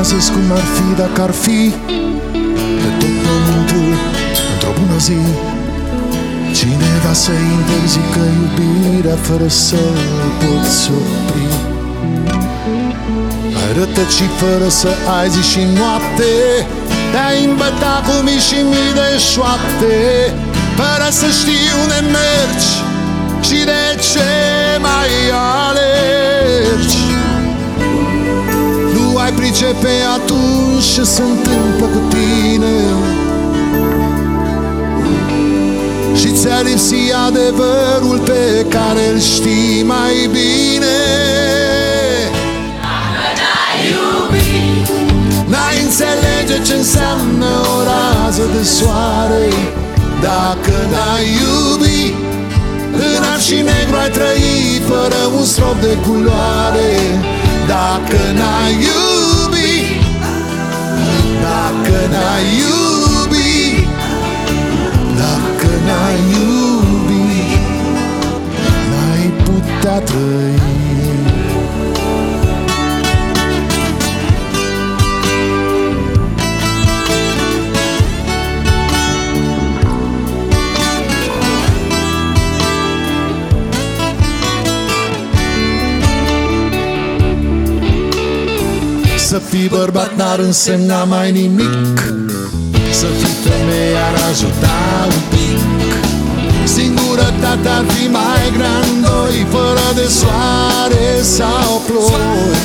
Imaginează-ți cum ar fi dacă ar fi Pe tot pământul Într-o bună zi. Cineva să interzică iubirea Fără să poți opri. Ai rătăcit fără să ai zi și noapte Te-ai îmbătat cu mii și mii de șoapte. Fără să știi unde mergi Și de pricepe atunci ce se întâmplă cu tine. Și ți-a lipsit adevărul pe care îl știi mai bine. N-ai înțelege ce înseamnă o rază de soare. Dacă n-ai iubi În alb și negru ai trăi fără un strop de culoare putea trăi Să fii bărbat n-ar însemna mai nimic. Să fii femeie ar ajuta un pic Singurătatea ar fi mai grea în doi Fără de soare sau ploi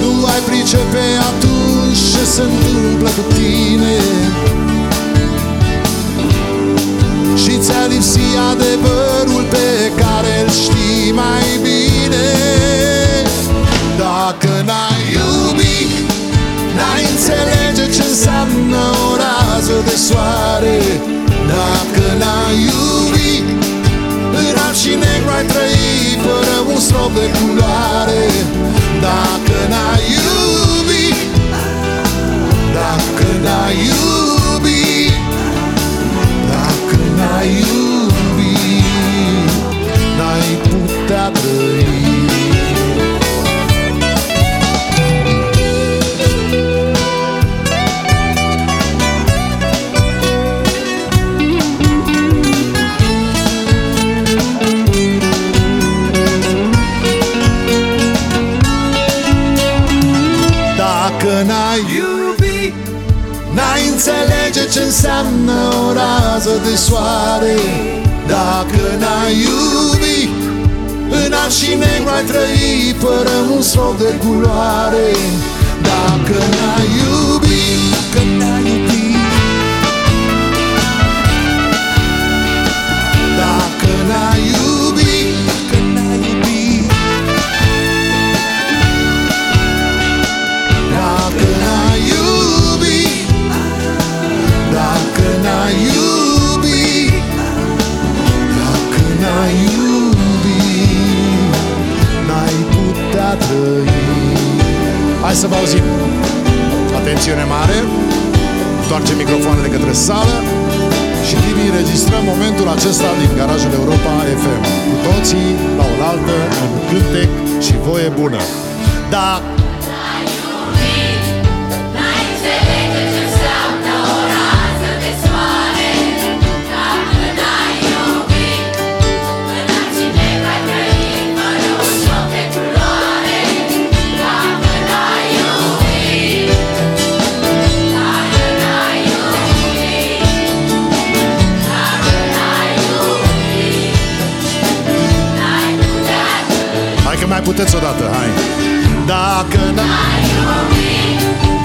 Nu ai pricepe atunci ce se întâmplă cu tine. Și ți-a lipsit adevărul pe care îl știi mai bine. Dacă n-ai iubit N-ai înțelege ce înseamnă o rază de soare și negru ai trăi fără un strop de culoare. Dacă înțelege ce înseamnă o rază de soare. Dacă n-ai iubi În alb și negru ai trăi fără un strop de culoare. Dacă n-ai Hai să vă auzim. Atențiune mare. Întoarce microfoanele către sală și Tibi înregistrăm momentul acesta din garajul Europa FM Cu toții la oaltă, în cântec și voie bună. Da, mai puteți odată, hai. Dacă n-ai Dacă n-ai iubit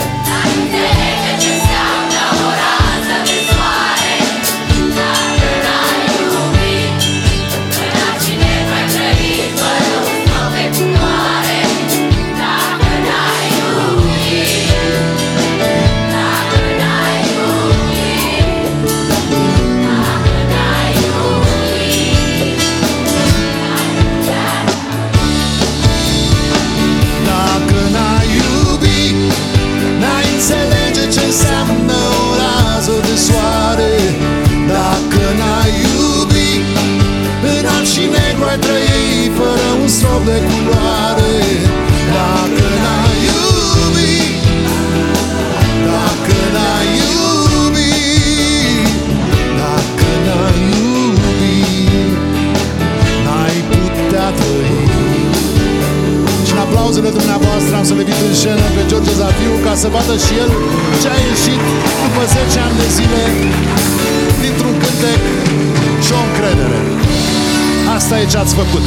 voi trăi fără un strop de culoare. Dacă n-ai iubi Dacă n-ai iubi Dacă n-ai iubi N-ai putea trăi. Și în aplauzele dumneavoastră am să le în scenă pe George Zafiu Ca să vadă și el ce a ieșit după 10 ani de zile Dintr-un cântec și o încredere. Asta e ce ați făcut.